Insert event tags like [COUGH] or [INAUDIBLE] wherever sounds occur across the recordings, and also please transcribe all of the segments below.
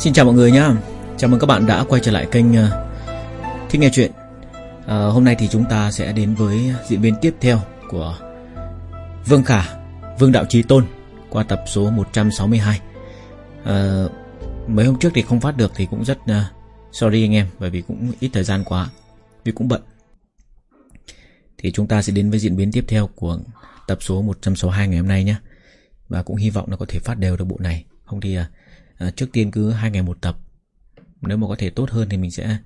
Xin chào mọi người nhé Chào mừng các bạn đã quay trở lại kênh ờ, Thích Nghe Chuyện. À, Hôm nay thì chúng ta sẽ đến với diễn biến tiếp theo của Vương Khả, Vương Đạo Trí Tôn Qua tập số 162 à, ờ, Mấy hôm trước thì không phát được thì cũng rất uh, sorry anh em Bởi vì cũng ít thời gian quá Vì cũng bận. Thì chúng ta sẽ đến với diễn biến tiếp theo của tập số 162 ngày hôm nay nhé Và cũng hy vọng là có thể phát đều được bộ này. Không thì uh, à, trước tiên cứ hai ngày một tập. Nếu mà có thể tốt hơn thì mình sẽ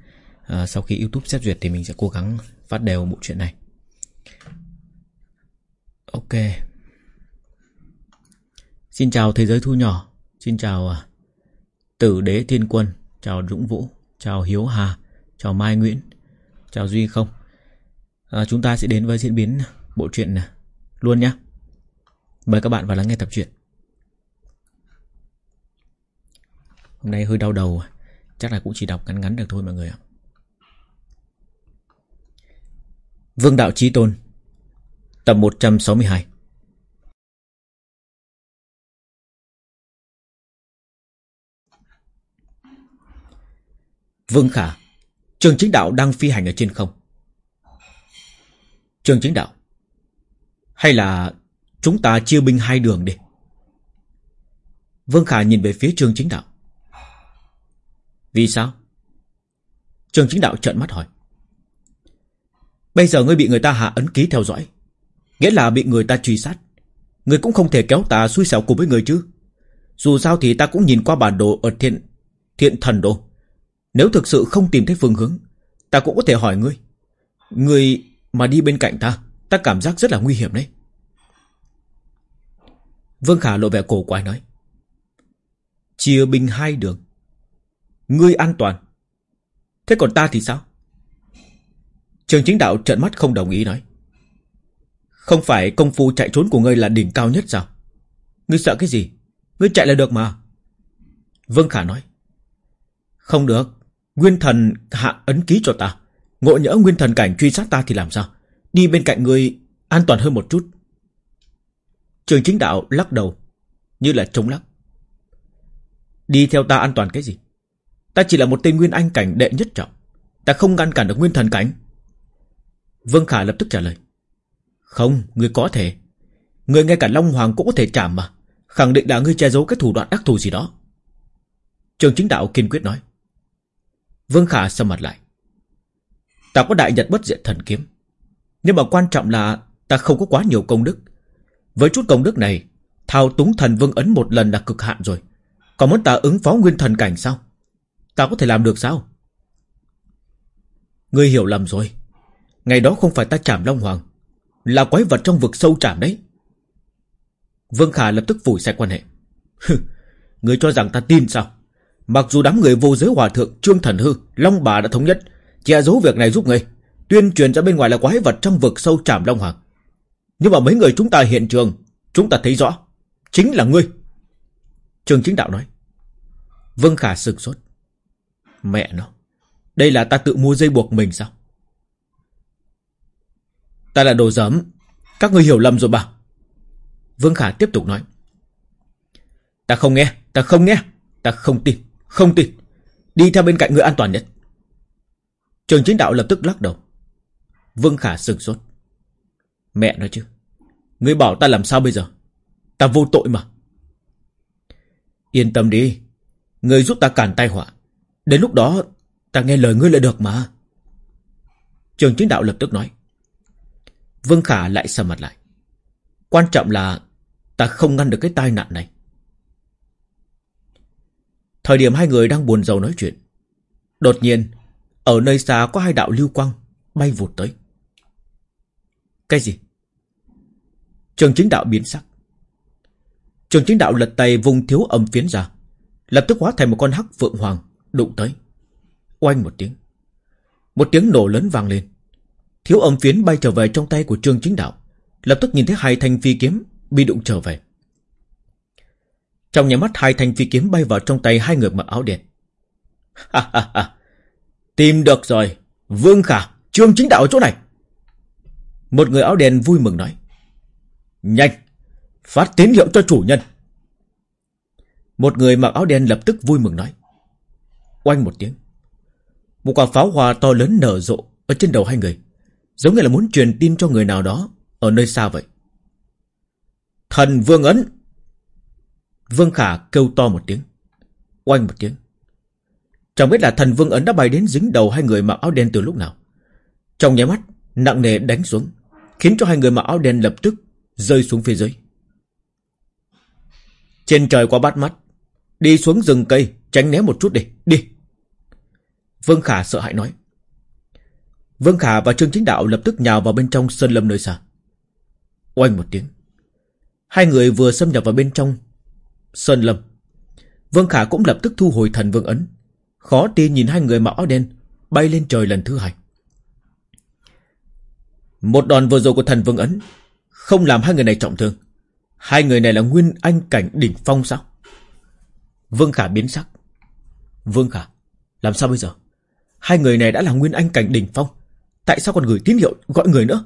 à, sau khi YouTube xét duyệt thì mình sẽ cố gắng phát đều bộ chuyện này. Ok. Xin chào thế giới thu nhỏ. Xin chào à, tử đế thiên quân. Chào dũng vũ. Chào hiếu hà. Chào mai nguyễn. Chào duy không. À, chúng ta sẽ đến với diễn biến bộ truyện luôn nhé mời các bạn vào lắng nghe tập truyện. Hôm nay hơi đau đầu. Chắc là cũng chỉ đọc ngắn ngắn được thôi mọi người ạ. Vương Đạo trí Tôn, Tập 162 Vương Khả, Trường chính đạo đang phi hành ở trên không. Trường chính đạo, Hay là Chúng ta chia binh hai đường đi? Vương Khả nhìn về phía trường chính đạo vì sao? Trường chính đạo trợn mắt hỏi. Bây giờ ngươi bị người ta hạ ấn ký theo dõi. Nghĩa là bị người ta truy sát. Ngươi cũng không thể kéo ta xui xẻo cùng với người chứ. Dù sao thì ta cũng nhìn qua bản đồ ở thiện, thiện thần đồ. Nếu thực sự không tìm thấy phương hướng, ta cũng có thể hỏi ngươi. Ngươi mà đi bên cạnh ta, ta cảm giác rất là nguy hiểm đấy. Vương Khả lộ vẻ cổ quái nói. Chia binh hai đường. Ngươi an toàn. Thế còn ta thì sao? Trường chính đạo trợn mắt không đồng ý nói. Không phải công phu chạy trốn của ngươi là đỉnh cao nhất sao? Ngươi sợ cái gì? Ngươi chạy là được mà. Vương Khả nói. Không được. Nguyên thần hạ ấn ký cho ta. Ngộ nhỡ nguyên thần cảnh truy sát ta thì làm sao? Đi bên cạnh ngươi an toàn hơn một chút. Trường chính đạo lắc đầu. Như là trống lắc. Đi theo ta an toàn cái gì? Ta chỉ là một tên nguyên anh cảnh đệ nhất trọng. Ta không ngăn cản được nguyên thần cảnh. Vương Khả lập tức trả lời. Không, ngươi có thể. Ngươi ngay cả Long Hoàng cũng có thể chạm mà. Khẳng định là ngươi che giấu cái thủ đoạn đắc thù gì đó. Trường chính đạo kiên quyết nói. Vương Khả sầm mặt lại. Ta có đại nhật bất diện thần kiếm. Nhưng mà quan trọng là Ta không có quá nhiều công đức. Với chút công đức này Thao túng thần vương ấn một lần là cực hạn rồi. Còn muốn ta ứng phó nguyên thần cảnh sao? Ta có thể làm được sao? Ngươi hiểu lầm rồi. Ngày đó không phải ta chạm Long Hoàng. Là quái vật trong vực sâu chạm đấy. Vương Khả lập tức vùi xe quan hệ. Ngươi cho rằng ta tin sao? Mặc dù đám người vô giới hòa thượng Trương Thần Hư, Long Bà đã thống nhất, che giấu việc này giúp ngươi, tuyên truyền ra bên ngoài là quái vật trong vực sâu chạm Long Hoàng. Nhưng mà mấy người chúng ta hiện trường, chúng ta thấy rõ, chính là ngươi. Trường chính đạo nói. Vương Khả sực sốt. Mẹ nó. Đây là ta tự mua dây buộc mình sao? Ta là đồ giấm. Các người hiểu lầm rồi bà. Vương Khả tiếp tục nói. Ta không nghe, ta không nghe, ta không tin, không tin. Đi theo bên cạnh người an toàn nhất. Trường chính đạo lập tức lắc đầu. Vương Khả sừng sốt. Mẹ nói chứ. Ngươi bảo ta làm sao bây giờ? Ta vô tội mà. Yên tâm đi. Ngươi giúp ta cản tai họa. Đến lúc đó ta nghe lời ngươi là được mà. Trường chính đạo lập tức nói. Vương Khả lại sầm mặt lại. Quan trọng là ta không ngăn được cái tai nạn này. Thời điểm hai người đang buồn rầu nói chuyện. Đột nhiên, ở nơi xa có hai đạo lưu quang bay vụt tới. Cái gì? Trường chính đạo biến sắc. Trường chính đạo lật tay vùng thiếu âm phiến ra. Lập tức hóa thành một con hắc phượng hoàng đụng tới. Oanh một tiếng. Một tiếng nổ lớn vang lên. Thiếu âm phiến bay trở về trong tay của Trương Chính Đạo. Lập tức nhìn thấy hai thanh phi kiếm bị đụng trở về. Trong nhà mắt hai thanh phi kiếm bay vào trong tay hai người mặc áo đen. Ha ha ha. Tìm được rồi. Vương Khả, Trương Chính Đạo ở chỗ này. Một người áo đen vui mừng nói. Nhanh, phát tín hiệu cho chủ nhân. Một người mặc áo đen lập tức vui mừng nói. Oanh một tiếng. Một quả pháo hoa to lớn nở rộ Ở trên đầu hai người, Giống như là muốn truyền tin cho người nào đó Ở nơi xa vậy. Thần Vương Ấn! Vương Khả kêu to một tiếng. Oanh một tiếng. Chẳng biết là thần Vương Ấn đã bay đến dính đầu hai người mặc áo đen từ lúc nào. Trong nháy mắt, Nặng nề đánh xuống, Khiến cho hai người mặc áo đen lập tức Rơi xuống phía dưới. Trên trời qua bát mắt, Đi xuống rừng cây, Tránh né một chút đi Đi. Vương Khả sợ hãi nói. Vương Khả và Trương Chính Đạo lập tức nhào vào bên trong sơn lâm nơi xa. Oanh một tiếng. Hai người vừa xâm nhập vào bên trong Sơn lâm. Vương Khả cũng lập tức thu hồi thần vương ấn. Khó tin nhìn hai người mặc áo đen Bay lên trời lần thứ hai. Một đòn vừa rồi của thần vương ấn Không làm hai người này trọng thương. Hai người này là nguyên anh cảnh đỉnh phong sao? Vương Khả biến sắc. Vương Khả, Làm sao bây giờ? Hai người này đã là nguyên anh cảnh đỉnh phong. Tại sao còn gửi tín hiệu gọi người nữa?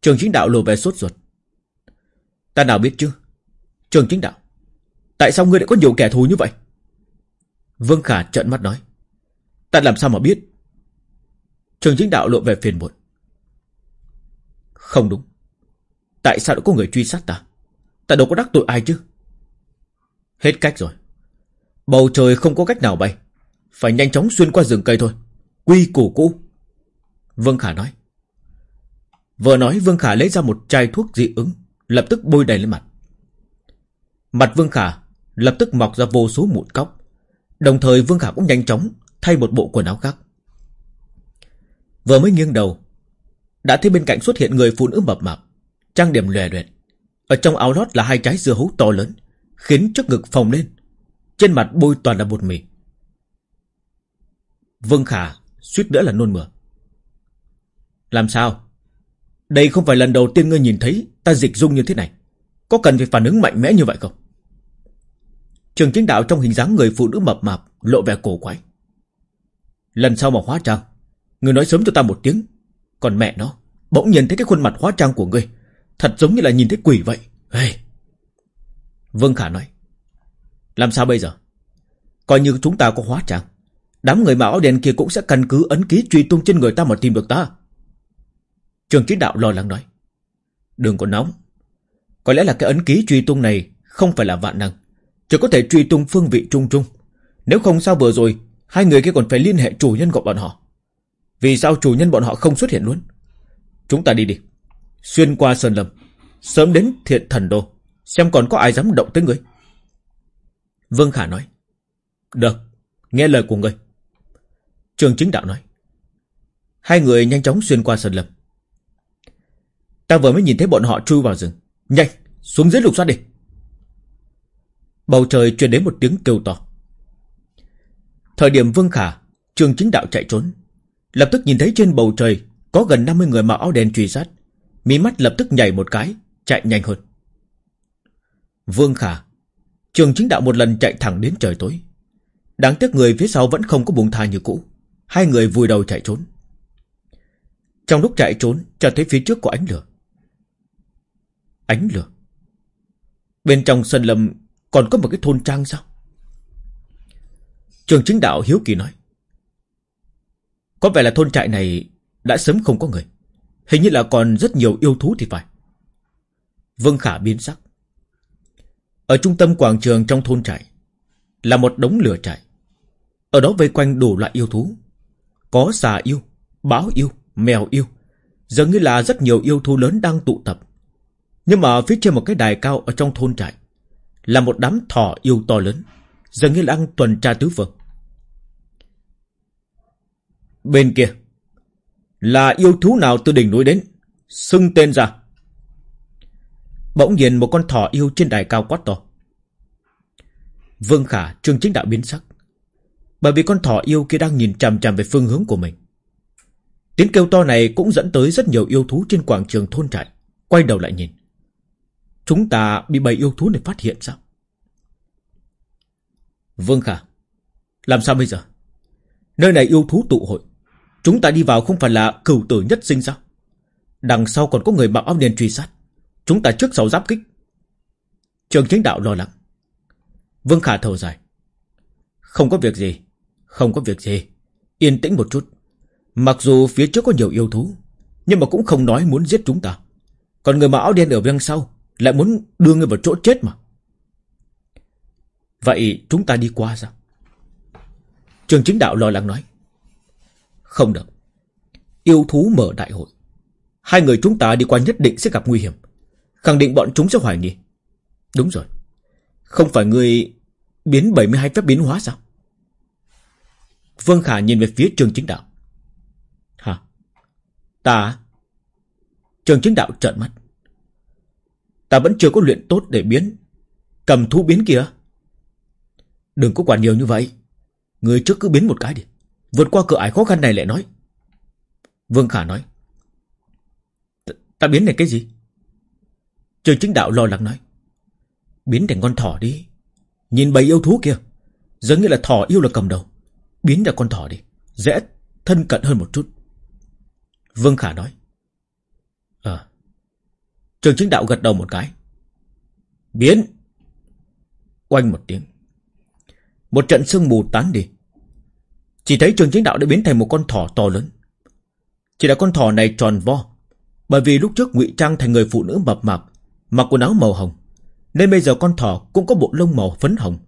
Trường chính đạo lộ về sốt ruột. Ta nào biết chứ? Trường chính đạo, Tại sao ngươi lại có nhiều kẻ thù như vậy? Vương Khả trợn mắt nói. Ta làm sao mà biết? Trường chính đạo lộ về phiền muộn. Không đúng. Tại sao lại có người truy sát ta? Ta đâu có đắc tội ai chứ? Hết cách rồi. Bầu trời không có cách nào bay. Phải nhanh chóng xuyên qua rừng cây thôi. Quy củ cũ. Vương Khả nói. Vừa nói, Vương Khả lấy ra một chai thuốc dị ứng, Lập tức bôi đầy lên mặt. Mặt Vương Khả lập tức mọc ra vô số mụn cóc. Đồng thời, Vương Khả cũng nhanh chóng Thay một bộ quần áo khác. Vừa mới nghiêng đầu, Đã thấy bên cạnh xuất hiện người phụ nữ mập mạp, Trang điểm lòe loẹt Ở trong áo lót là hai trái dưa hấu to lớn, Khiến trước ngực phồng lên. Trên mặt bôi toàn là bột mì. Vương Khả suýt nữa là nôn mửa. Làm sao? Đây không phải lần đầu tiên ngươi nhìn thấy Ta dịch dung như thế này. Có cần phải phản ứng mạnh mẽ như vậy không? Trường chính đạo trong hình dáng người phụ nữ mập mạp Lộ vẻ cổ quái. Lần sau mà hóa trang Người nói sớm cho ta một tiếng. Còn mẹ nó, Bỗng nhìn thấy cái khuôn mặt hóa trang của ngươi, Thật giống như là nhìn thấy quỷ vậy. Hey. Vương Khả nói, Làm sao bây giờ? Coi như chúng ta có hóa trang Đám người mặc áo đen kia cũng sẽ căn cứ ấn ký truy tung trên người ta mà tìm được ta. Trường chí đạo lo lắng nói. Đừng có nóng. Có lẽ là cái ấn ký truy tung này Không phải là vạn năng. Chỉ có thể truy tung phương vị trung trung. Nếu không sao vừa rồi, Hai người kia còn phải liên hệ chủ nhân của bọn họ. Vì sao chủ nhân bọn họ không xuất hiện luôn? Chúng ta đi đi. Xuyên qua Sơn Lâm, Sớm đến thiện thần đô, Xem còn có ai dám động tới người. Vương Khả nói. Được, Nghe lời của người. Trường chính đạo nói. Hai người nhanh chóng xuyên qua Sơn Lâm Ta vừa mới nhìn thấy bọn họ chui vào rừng. Nhanh, xuống dưới lục soát đi. Bầu trời truyền đến một tiếng kêu to. Thời điểm Vương Khả Trường chính đạo chạy trốn, Lập tức nhìn thấy trên bầu trời Có gần 50 người mặc áo đen truy sát. Mí mắt lập tức nhảy một cái, Chạy nhanh hơn. Vương Khả Trường chính đạo một lần chạy thẳng đến trời tối. Đáng tiếc người phía sau vẫn không có buông tha như cũ. Hai người vùi đầu chạy trốn. Trong lúc chạy trốn Cho thấy phía trước có ánh lửa. Ánh lửa? Bên trong sân lâm Còn có một cái thôn trang sao? Trường chính đạo hiếu kỳ nói. Có vẻ là thôn trại này Đã sớm không có người. Hình như là còn rất nhiều yêu thú thì phải. Vương Khả biến sắc. Ở trung tâm quảng trường trong thôn trại Là một đống lửa trại. Ở đó vây quanh đủ loại yêu thú. Có xà yêu, báo yêu, mèo yêu Dường như là rất nhiều yêu thú lớn đang tụ tập. Nhưng mà phía trên một cái đài cao Ở trong thôn trại Là một đám thỏ yêu to lớn Dường như là đang tuần tra tứ phương. Bên kia Là yêu thú nào từ đỉnh núi đến Xưng tên ra? Bỗng nhiên một con thỏ yêu trên đài cao quát to. Vương Khả trương chính đạo biến sắc. Bởi vì con thỏ yêu kia đang nhìn chằm chằm về phương hướng của mình. Tiếng kêu to này cũng dẫn tới rất nhiều yêu thú trên quảng trường thôn trại, Quay đầu lại nhìn. Chúng ta bị bầy yêu thú này phát hiện sao? Vương Khả, Làm sao bây giờ? Nơi này yêu thú tụ hội. Chúng ta đi vào không phải là cửu tử nhất sinh sao? Đằng sau còn có người mặc áo đen truy sát. Chúng ta trước sau giáp kích. Trường chính đạo lo lắng. Vương Khả thở dài. Không có việc gì. Không có việc gì. Yên tĩnh một chút. Mặc dù phía trước có nhiều yêu thú, Nhưng mà cũng không nói muốn giết chúng ta. Còn người mặc áo đen ở bên sau Lại muốn đưa người vào chỗ chết mà. Vậy chúng ta đi qua sao? Trường chính đạo lo lắng nói. Không được. Yêu thú mở đại hội. Hai người chúng ta đi qua nhất định sẽ gặp nguy hiểm. Khẳng định bọn chúng sẽ hoài nghi. Đúng rồi. Không phải người biến 72 phép biến hóa sao? Vương Khả nhìn về phía trường chính đạo. Hả? Ta? Trường chính đạo trợn mắt. Ta vẫn chưa có luyện tốt để biến. Cầm thú biến kìa Đừng có quản nhiều như vậy. Người trước cứ biến một cái đi. Vượt qua cửa ải khó khăn này lại nói. Vương Khả nói. Ta biến này cái gì? Trường chính đạo lo lắng nói. Biến thành con thỏ đi. Nhìn bầy yêu thú kia. Giống như là thỏ yêu là cầm đầu. Biến ra con thỏ đi, Dễ thân cận hơn một chút. Vương Khả nói Ờ Trường chính đạo gật đầu một cái. Biến. Oanh một tiếng. Một trận sương mù tán đi. Chỉ thấy trường chính đạo đã biến thành một con thỏ to lớn. Chỉ là con thỏ này tròn vo, Bởi vì lúc trước ngụy trang thành người phụ nữ mập mạp, Mặc quần áo màu hồng, Nên bây giờ con thỏ cũng có bộ lông màu phấn hồng,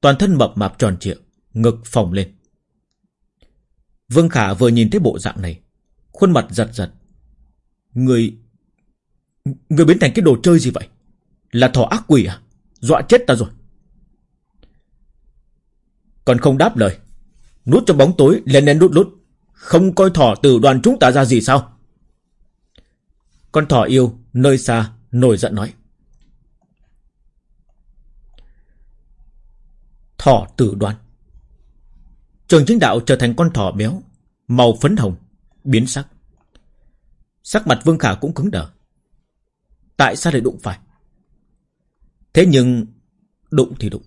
Toàn thân mập mạp tròn trịa, Ngực phồng lên. Vương Khả vừa nhìn thấy bộ dạng này, Khuôn mặt giật giật. Người Người biến thành cái đồ chơi gì vậy? Là thỏ ác quỷ à? Dọa chết ta rồi. Còn không đáp lời, Nút trong bóng tối lên lên đút lút, Không coi thỏ từ đoàn chúng ta ra gì sao? Con thỏ yêu, Nơi xa, nổi giận nói. Thỏ tử đoàn. Trường chính đạo trở thành con thỏ béo, Màu phấn hồng, Biến sắc. Sắc mặt Vương Khả cũng cứng đờ. Tại sao lại đụng phải? Thế nhưng, Đụng thì đụng.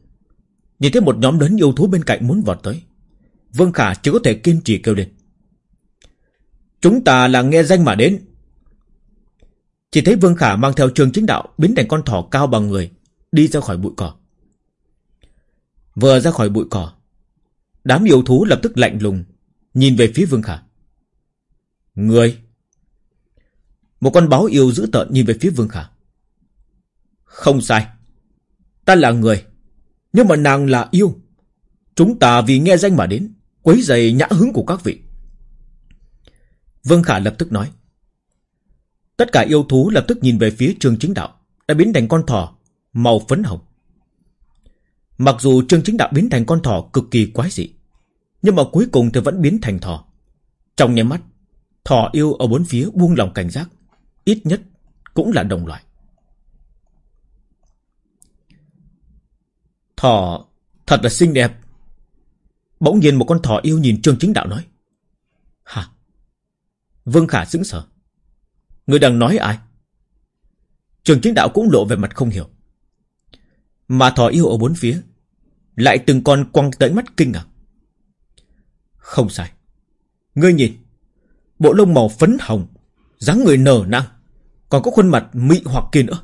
Nhìn thấy một nhóm lớn yêu thú bên cạnh muốn vọt tới, Vương Khả chỉ có thể kiên trì kêu lên. Chúng ta là nghe danh mà đến. Chỉ thấy Vương Khả mang theo trường chính đạo Biến thành con thỏ cao bằng người, Đi ra khỏi bụi cỏ. Vừa ra khỏi bụi cỏ Đám yêu thú lập tức lạnh lùng, Nhìn về phía Vương Khả. Người! Một con báo yêu dữ tợn nhìn về phía Vương Khả. Không sai, Ta là người, Nhưng mà nàng là yêu. Chúng ta vì nghe danh mà đến, Quấy giày nhã hứng của các vị. Vương Khả lập tức nói. Tất cả yêu thú lập tức nhìn về phía Trương Chính Đạo, Đã biến thành con thỏ Màu phấn hồng. Mặc dù Trương Chính Đạo biến thành con thỏ cực kỳ quái dị, Nhưng mà cuối cùng thì vẫn biến thành thỏ. Trong nháy mắt, Thỏ yêu ở bốn phía buông lòng cảnh giác, Ít nhất cũng là đồng loại. Thỏ thật là xinh đẹp. Bỗng nhiên một con thỏ yêu nhìn Trương Chính Đạo nói, Hả? Vương Khả sững sờ. Người đang nói ai? Trường Chính Đạo cũng lộ về mặt không hiểu. Mà thỏ yêu ở bốn phía, Lại từng con quăng tới mắt kinh ngạc Không sai. Ngươi nhìn, Bộ lông màu phấn hồng, dáng người nở nang, Còn có khuôn mặt mị hoặc kia nữa.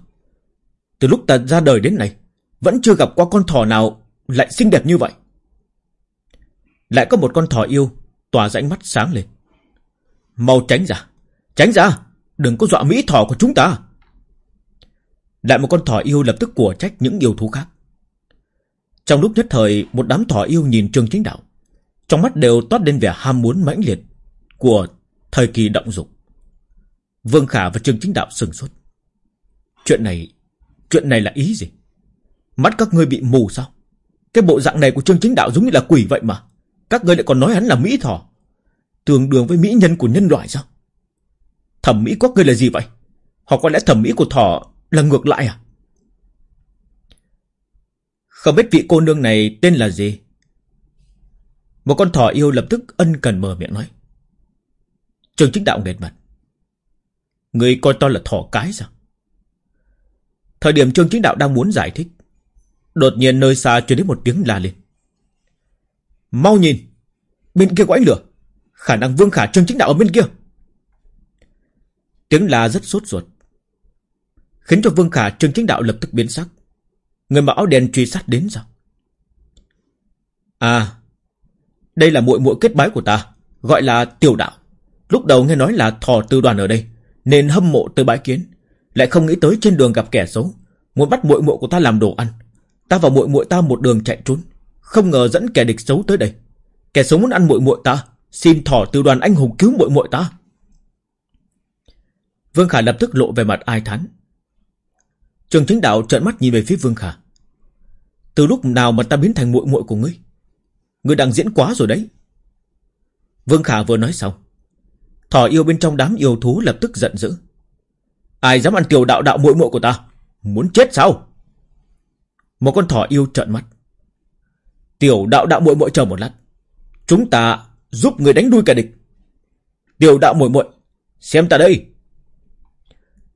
Từ lúc ta ra đời đến nay, Vẫn chưa gặp qua con thỏ nào Lại xinh đẹp như vậy. Lại có một con thỏ yêu Tỏa rãnh mắt sáng lên. Mau tránh ra Tránh ra, Đừng có dọa mỹ thỏ của chúng ta. Lại một con thỏ yêu lập tức của trách những yêu thú khác. Trong lúc nhất thời, Một đám thỏ yêu nhìn Trương Chính Đạo. Trong mắt đều toát lên vẻ ham muốn mãnh liệt Của thời kỳ động dục. Vương Khả và Trương Chính Đạo sừng sốt. Chuyện này Chuyện này là ý gì? Mắt các ngươi bị mù sao? Cái bộ dạng này của Trương Chính Đạo giống như là quỷ vậy mà. Các ngươi lại còn nói hắn là Mỹ thỏ. Tương đương với mỹ nhân của nhân loại sao? Thẩm mỹ quốc ngươi là gì vậy? Hoặc có lẽ thẩm mỹ của thỏ là ngược lại à? Không biết vị cô nương này tên là gì? Một con thỏ yêu lập tức ân cần mở miệng nói. Trường chính đạo nghệt mặt. Người coi to là thỏ cái sao? Thời điểm Trương Chính Đạo đang muốn giải thích, Đột nhiên nơi xa truyền đến một tiếng la lên. Mau nhìn, Bên kia có ánh lửa. Khả năng Vương Khả Trương Chính Đạo ở bên kia. Tiếng la rất sốt ruột. Khiến cho Vương Khả Trương Chính Đạo lập tức biến sắc. Người mà áo đen truy sát đến sao? À Đây là muội muội kết bái của ta, Gọi là tiểu đạo. Lúc đầu nghe nói là thò tư đoàn ở đây, Nên hâm mộ tới bái kiến. Lại không nghĩ tới trên đường gặp kẻ xấu, Muốn bắt muội muội của ta làm đồ ăn. Ta và muội muội ta một đường chạy trốn, Không ngờ dẫn kẻ địch xấu tới đây. Kẻ xấu muốn ăn muội muội ta, Xin thỏ tư đoàn anh hùng cứu muội muội ta. Vương Khả lập tức lộ về mặt ai thán. Trường chính đạo trợn mắt nhìn về phía Vương Khả. Từ lúc nào mà ta biến thành muội muội của ngươi? Ngươi đang diễn quá rồi đấy. Vương Khả vừa nói xong, Thỏ yêu bên trong đám yêu thú lập tức giận dữ. Ai dám ăn tiểu đạo đạo muội muội của ta? Muốn chết sao? Một con thỏ yêu trợn mắt. Tiểu đạo đạo muội muội chờ một lát. Chúng ta giúp người đánh đuôi kẻ địch. Tiểu đạo muội muội, Xem ta đây.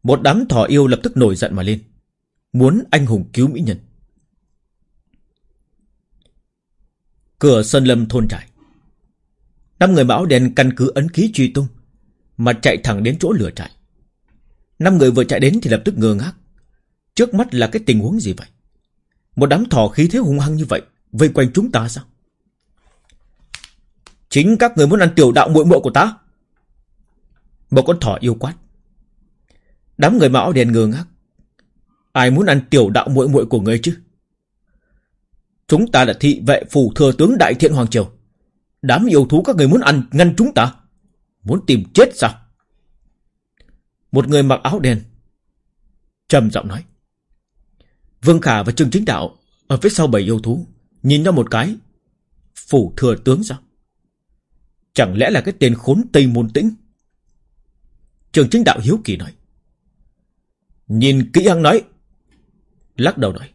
Một đám thỏ yêu lập tức nổi giận mà lên. Muốn anh hùng cứu mỹ nhân. Cửa Sơn Lâm thôn trại. Năm người mão đen căn cứ ấn ký truy tung, Mà chạy thẳng đến chỗ lửa trại. Năm người vừa chạy đến thì lập tức ngơ ngác. Trước mắt là cái tình huống gì vậy? Một đám thỏ khí thế hung hăng như vậy, Vây quanh chúng ta sao? Chính các người muốn ăn tiểu đạo muội muội của ta. Một con thỏ yêu quát. Đám người mão đen ngơ ngác. Ai muốn ăn tiểu đạo muội muội của người chứ? Chúng ta là thị vệ phủ thừa tướng đại thiện Hoàng Triều. Đám yêu thú các người muốn ăn ngăn chúng ta. Muốn tìm chết sao? Một người mặc áo đen trầm giọng nói. Vương Khả và Trương Chính Đạo Ở phía sau bảy yêu thú Nhìn nhau một cái. Phủ thừa tướng sao? Chẳng lẽ là cái tên khốn Tây Môn Tĩnh? Trường Chính Đạo hiếu kỳ nói. Nhìn kỹ ăn nói Lắc đầu nói,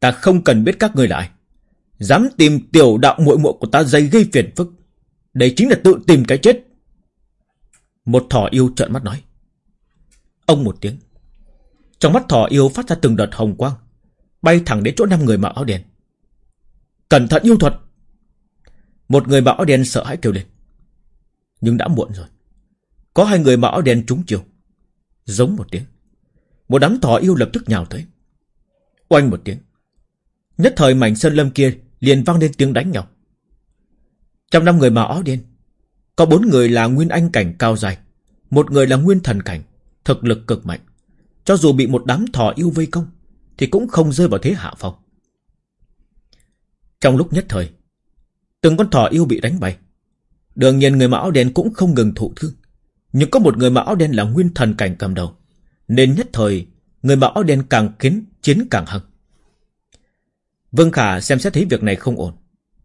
Ta không cần biết các người là ai. Dám tìm tiểu đạo muội muội của ta dây gây phiền phức. Đây chính là tự tìm cái chết. Một thỏ yêu trợn mắt nói. Ông một tiếng. Trong mắt thỏ yêu phát ra từng đợt hồng quang, Bay thẳng đến chỗ năm người mặc áo đen. Cẩn thận yêu thuật. Một người mặc áo đen sợ hãi kêu lên. Nhưng đã muộn rồi. Có hai người mặc áo đen trúng chiều. Giống một tiếng. Một đám thỏ yêu lập tức nhào tới. Oanh một tiếng Nhất thời mảnh sơn lâm kia liền vang lên tiếng đánh nhau. Trong năm người mà áo đen, có bốn người là nguyên anh cảnh cao dài, một người là nguyên thần cảnh, thực lực cực mạnh. Cho dù bị một đám thỏ yêu vây công, thì cũng không rơi vào thế hạ phong. Trong lúc nhất thời, từng con thỏ yêu bị đánh bay. Đương nhiên người mà áo đen cũng không ngừng thụ thương. Nhưng có một người mà áo đen là nguyên thần cảnh cầm đầu. Nên nhất thời, người mặc áo đen càng kiến chiến càng hăng. Vương Khả xem xét thấy việc này không ổn.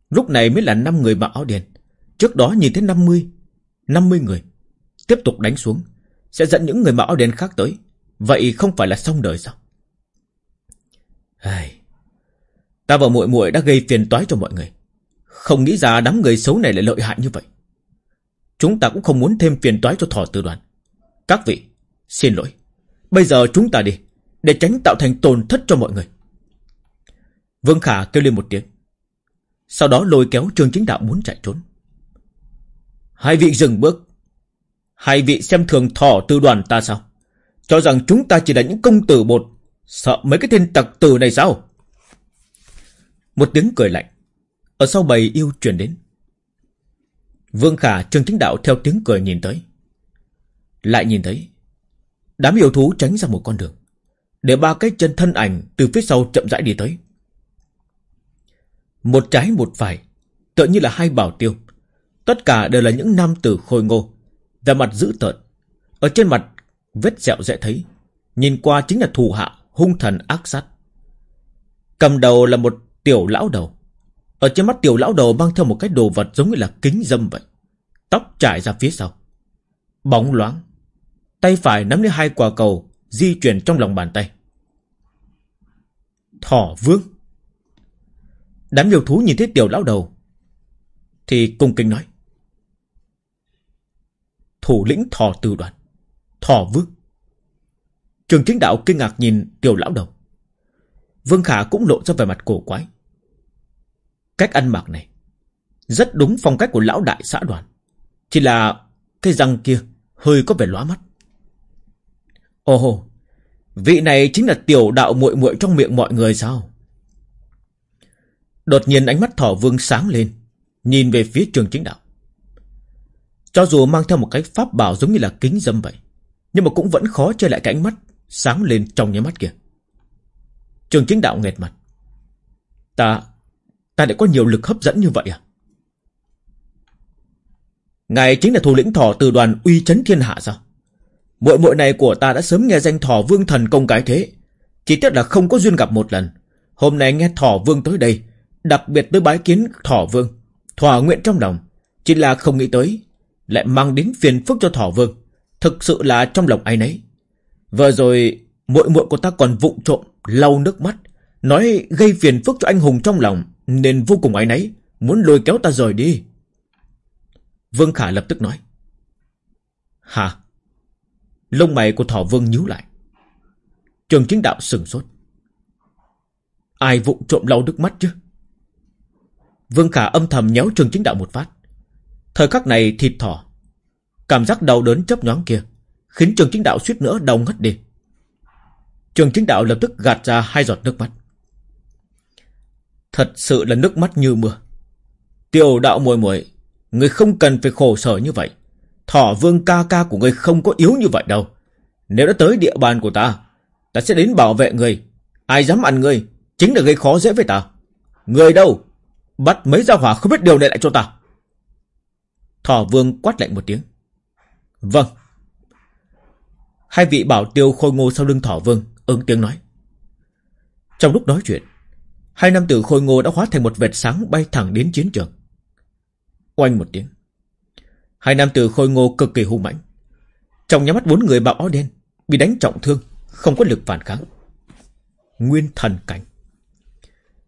Lúc này mới là 5 người mặc áo đen. Trước đó nhìn thấy 50, 50 người. Tiếp tục đánh xuống. Sẽ dẫn những người mặc áo đen khác tới. Vậy không phải là xong đời sao? Ai... Ta và muội muội đã gây phiền toái cho mọi người. Không nghĩ ra đám người xấu này lại lợi hại như vậy. Chúng ta cũng không muốn thêm phiền toái cho thỏ tư đoàn. Các vị, xin lỗi. Bây giờ chúng ta đi, để tránh tạo thành tổn thất cho mọi người. Vương Khả kêu lên một tiếng. Sau đó lôi kéo Trương Chính Đạo muốn chạy trốn. Hai vị dừng bước. Hai vị xem thường thỏ tư đoàn ta sao? Cho rằng chúng ta chỉ là những công tử bột. Sợ mấy cái tên tặc tử này sao? Một tiếng cười lạnh. Ở sau bầy yêu truyền đến. Vương Khả, Trương Chính Đạo theo tiếng cười nhìn tới. Lại nhìn thấy. Đám yêu thú tránh ra một con đường. Để ba cái chân thân ảnh từ phía sau chậm rãi đi tới. Một trái một phải, tựa như là hai bảo tiêu. Tất cả đều là những nam tử khôi ngô, và mặt dữ tợn. Ở trên mặt, vết sẹo dễ thấy. Nhìn qua chính là thù hạ, hung thần ác sát. Cầm đầu là một tiểu lão đầu. Ở trên mắt tiểu lão đầu mang theo một cái đồ vật giống như là kính dâm vậy. Tóc trải ra phía sau. Bóng loáng. Tay phải nắm lấy hai quả cầu, di chuyển trong lòng bàn tay. Thỏ vương. Đám yêu thú nhìn thấy tiểu lão đầu Thì cung kính nói, Thủ lĩnh thỏ từ đoàn, Thỏ vương. Trường chính đạo kinh ngạc nhìn tiểu lão đầu. Vương Khả cũng lộ ra vẻ mặt cổ quái. Cách ăn mặc này Rất đúng phong cách của lão đại xã đoàn. Chỉ là Cái răng kia hơi có vẻ lóa mắt. Ồ, Vị này chính là tiểu đạo muội muội trong miệng mọi người sao? Đột nhiên ánh mắt thỏ vương sáng lên, Nhìn về phía trường chính đạo. Cho dù mang theo một cái pháp bảo giống như là kính dâm vậy, Nhưng mà cũng vẫn khó che lại cái ánh mắt Sáng lên trong nháy mắt kia. Trường chính đạo nghẹt mặt. Ta Ta lại có nhiều lực hấp dẫn như vậy à? Ngài chính là thủ lĩnh thỏ từ đoàn uy chấn thiên hạ sao? Muội muội này của ta đã sớm nghe danh thỏ vương thần công cái thế. Chỉ tiếc là không có duyên gặp một lần. Hôm nay nghe thỏ vương tới đây, Đặc biệt tới bái kiến thỏ vương. Thỏa nguyện trong lòng, Chỉ là không nghĩ tới, Lại mang đến phiền phức cho thỏ vương. Thực sự là trong lòng ai nấy. Vừa rồi, muội muội của ta còn vụng trộm, lau nước mắt, Nói gây phiền phức cho anh hùng trong lòng, Nên vô cùng ái nấy Muốn lôi kéo ta rời đi. Vương Khả lập tức nói. Hả? Lông mày của thỏ vương nhíu lại. Trường chính đạo sừng sốt. Ai vụng trộm lau nước mắt chứ? Vương Khả âm thầm nhéo trường chính đạo một phát. Thời khắc này thịt thỏ, Cảm giác đau đớn chấp nhoáng kia, Khiến trường chính đạo suýt nữa đau ngất đi. Trường chính đạo lập tức gạt ra hai giọt nước mắt. Thật sự là nước mắt như mưa. Tiểu đạo muội muội, Người không cần phải khổ sở như vậy. Thỏ vương ca ca của người không có yếu như vậy đâu. Nếu đã tới địa bàn của ta Ta sẽ đến bảo vệ người Ai dám ăn người Chính là gây khó dễ với ta. Người đâu? Bắt mấy gia hỏa không biết điều này lại cho ta. Thỏ vương quát lạnh một tiếng. Vâng. Hai vị bảo tiêu khôi ngô sau lưng thỏ vương, ứng tiếng nói. Trong lúc nói chuyện, Hai nam tử khôi ngô đã hóa thành một vệt sáng bay thẳng đến chiến trường. Oanh một tiếng. Hai nam tử khôi ngô cực kỳ hung mãnh Trong nhà mắt bốn người bạo áo đen, Bị đánh trọng thương, Không có lực phản kháng. Nguyên thần cảnh.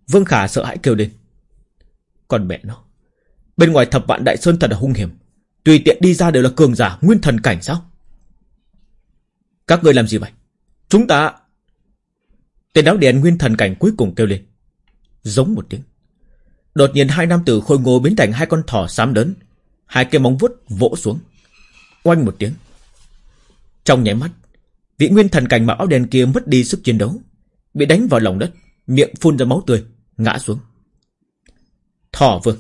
Vương Khả sợ hãi kêu lên. Còn mẹ nó, Bên ngoài thập vạn đại sơn thật là hung hiểm. Tùy tiện đi ra đều là cường giả, Nguyên thần cảnh sao? Các người làm gì vậy? Chúng ta Tên áo đen nguyên thần cảnh cuối cùng kêu lên. Giống một tiếng. Đột nhiên hai nam tử khôi ngô biến thành hai con thỏ xám lớn Hai cây móng vuốt vỗ xuống. Oanh một tiếng. Trong nháy mắt, Vị nguyên thần cảnh mà áo đen kia mất đi sức chiến đấu, Bị đánh vào lòng đất, Miệng phun ra máu tươi, Ngã xuống. Thỏ vương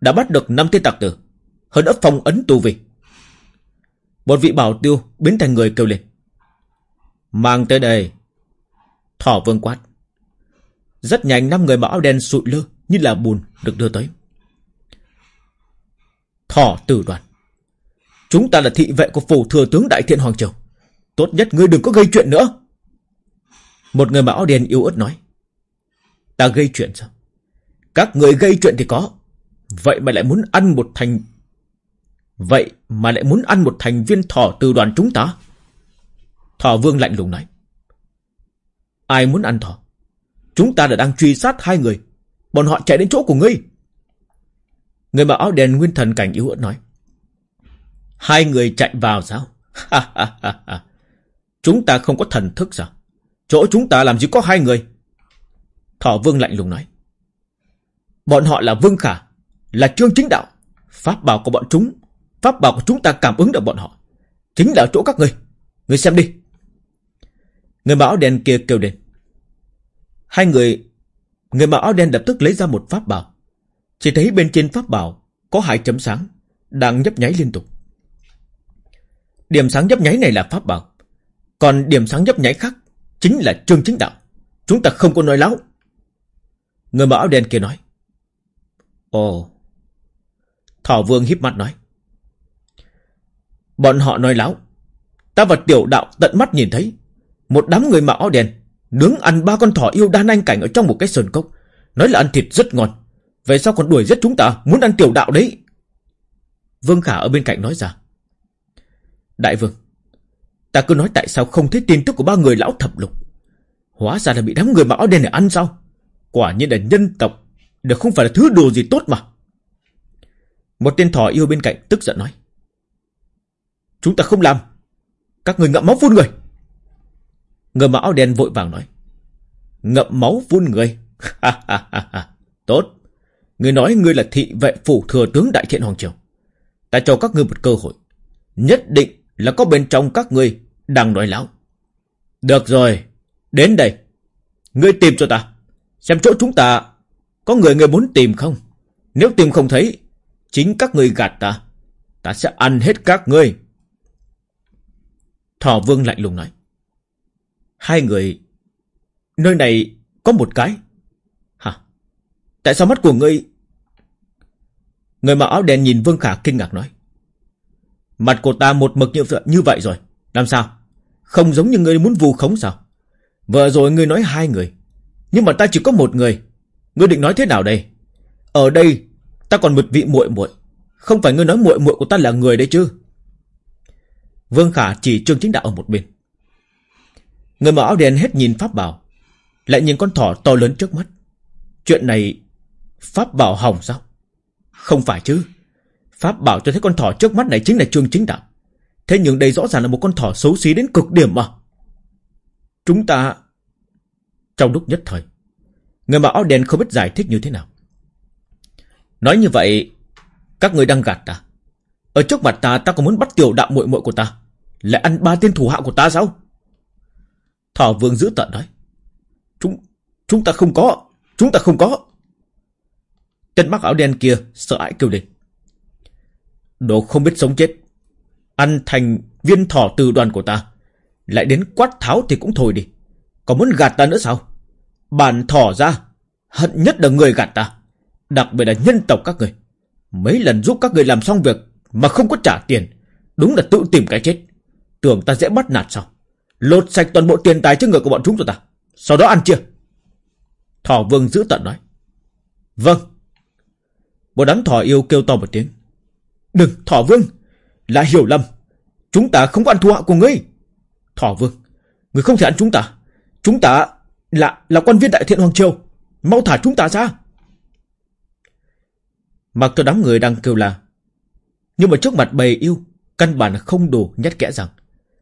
Đã bắt được năm tên tặc tử, Hơn ấp phong ấn tu vị Một vị bảo tiêu biến thành người kêu lên. Mang tới đây. Thỏ vương quát. Rất nhanh, năm người mặc áo đen sụi lơ Như là bùn được đưa tới. Thỏ tử đoàn. Chúng ta là thị vệ của phủ thừa tướng Đại Thiện Hoàng Triều. Tốt nhất ngươi đừng có gây chuyện nữa. Một người mặc áo đen yếu ớt nói. Ta gây chuyện sao? Các người gây chuyện thì có. Vậy mà lại muốn ăn một thành Vậy mà lại muốn ăn một thành viên thỏ từ đoàn chúng ta? Thỏ vương lạnh lùng nói. Ai muốn ăn thỏ Chúng ta đã đang truy sát hai người. Bọn họ chạy đến chỗ của ngươi. Người mặc áo đen nguyên thần cảnh yếu ớt nói. Hai người chạy vào sao? Chúng ta không có thần thức sao? Chỗ chúng ta làm gì có hai người? Thỏ vương lạnh lùng nói. Bọn họ là Vương Khả, Là Trương Chính Đạo. Pháp bảo của bọn chúng, Pháp bảo của chúng ta cảm ứng được bọn họ. Chính là chỗ các người. Người xem đi. Người mặc áo đen kia kêu lên. Hai người Người mặc áo đen lập tức lấy ra một pháp bảo. Chỉ thấy bên trên pháp bảo Có hai chấm sáng Đang nhấp nháy liên tục. Điểm sáng nhấp nháy này là pháp bảo, Còn điểm sáng nhấp nháy khác Chính là trương chính đạo. Chúng ta không có nói láo. Người mặc áo đen kia nói, Ồ. Thỏ vương híp mắt nói, Bọn họ nói láo. Ta và tiểu đạo tận mắt nhìn thấy, Một đám người mặc áo đen Nướng ăn ba con thỏ yêu đan anh cảnh Ở trong một cái sườn cốc. Nói là ăn thịt rất ngon. Vậy sao còn đuổi giết chúng ta, Muốn ăn tiểu đạo đấy. Vương Khả ở bên cạnh nói ra. Đại vương, Ta cứ nói tại sao không thấy tin tức của ba người lão thập lục? Hóa ra là bị đám người mặc áo đen này ăn sao Quả nhiên là nhân tộc Được không phải là thứ đồ gì tốt mà. Một tên thỏ yêu bên cạnh tức giận nói. Chúng ta không làm. Các người ngậm máu phun người. Người mặc áo đen vội vàng nói. Ngậm máu phun người. [LAUGHS] Tốt. Người nói ngươi là thị vệ phủ thừa tướng Đại Thiện Hoàng Triều Ta cho các ngươi một cơ hội Nhất định là có bên trong các ngươi Đang nói láo Được rồi Đến đây Ngươi tìm cho ta Xem chỗ chúng ta Có người ngươi muốn tìm không Nếu tìm không thấy, chính các ngươi gạt ta. Ta sẽ ăn hết các ngươi. Thỏ vương lạnh lùng nói. Hai người... Nơi này có một cái. Tại sao mắt của ngươi... Người mặc áo đen nhìn Vương Khả kinh ngạc nói. Mặt của ta một mực như, như vậy rồi. Làm sao? Không giống như ngươi muốn vu khống sao? vợ rồi ngươi nói hai người. Nhưng mà ta chỉ có một người. Ngươi định nói thế nào đây? Ở đây ta còn một vị muội muội, không phải ngươi nói muội muội của ta là người đấy chứ? Vương Khả chỉ Trương Chính Đạo ở một bên. Người mặc áo đen hết nhìn pháp bảo, lại nhìn con thỏ to lớn trước mắt. Chuyện này pháp bảo hỏng sao? Không phải chứ. Pháp bảo cho thấy con thỏ trước mắt này chính là Trương Chính Đạo. Thế nhưng đây rõ ràng là một con thỏ xấu xí đến cực điểm mà. Chúng ta... Trong lúc nhất thời, người mặc áo đen không biết giải thích như thế nào. Nói như vậy, các người đang gạt ta. Ở trước mặt ta, ta còn muốn bắt tiểu đạo muội muội của ta. Lại ăn ba tên thủ hạ của ta sao? Thỏ vương giữ tận nói. Chúng, chúng ta không có, chúng ta không có. Tên mắc áo đen kia sợ hãi kêu lên. Đồ không biết sống chết. Ăn thành viên thỏ từ đoàn của ta. Lại đến quát tháo thì cũng thôi đi. Còn muốn gạt ta nữa sao? Bản thỏ ra. Hận nhất là người gạt ta. Đặc biệt là nhân tộc các người. Mấy lần giúp các người làm xong việc mà không có trả tiền. Đúng là tự tìm cái chết. Tưởng ta dễ bắt nạt sao? Lột sạch toàn bộ tiền tài trước người của bọn chúng rồi ta. Sau đó ăn chia. Thỏ vương giữ tận nói. Vâng. Một đám thỏ yêu kêu to một tiếng. Đừng, thỏ vương. Là hiểu lầm. Chúng ta không có ăn thua hạ của ngươi. Thỏ vương. Ngươi không thể ăn chúng ta. Chúng ta là là quan viên đại thiện Hoàng Triều. Mau thả chúng ta ra. Mặc cho đám người đang kêu là Nhưng mà trước mặt bầy yêu Căn bản là không đủ nhát kẽ rằng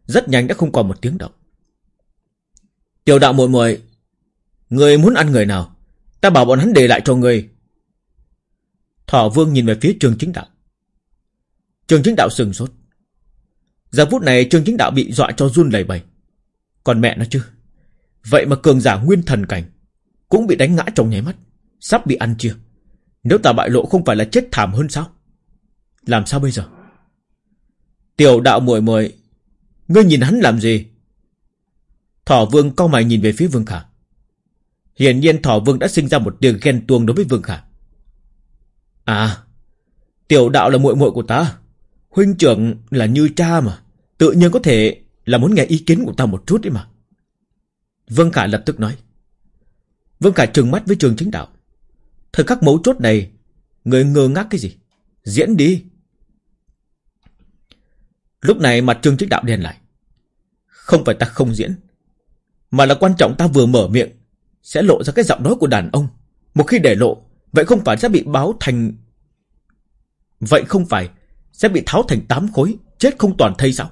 Rất nhanh đã không còn một tiếng động Tiểu đạo muội muội Người muốn ăn người nào Ta bảo bọn hắn để lại cho người Thọ vương nhìn về phía trường chính đạo Trường chính đạo sừng sốt Giờ phút này trường chính đạo bị dọa cho run lẩy bẩy Còn mẹ nó chứ Vậy mà cường giả nguyên thần cảnh Cũng bị đánh ngã trong nháy mắt Sắp bị ăn chia nếu ta bại lộ không phải là chết thảm hơn sao? Làm sao bây giờ? Tiểu đạo muội muội, ngươi nhìn hắn làm gì? Thỏ Vương cau mày nhìn về phía Vương Khả. Hiển nhiên Thỏ Vương đã sinh ra một tia ghen tuông đối với Vương Khả. À, tiểu đạo là muội muội của ta. Huynh trưởng là như cha mà. Tự nhiên có thể là muốn nghe ý kiến của ta một chút đấy mà. Vương Khả lập tức nói. Vương Khả trừng mắt với trường chính đạo. Thời khắc mấu chốt này, người ngơ ngác cái gì? Diễn đi. Lúc này mặt trương chính đạo đen lại. Không phải ta không diễn, mà là quan trọng ta vừa mở miệng, sẽ lộ ra cái giọng nói của đàn ông. Một khi để lộ, vậy không phải sẽ bị báo thành... Vậy không phải sẽ bị tháo thành tám khối, chết không toàn thây sao?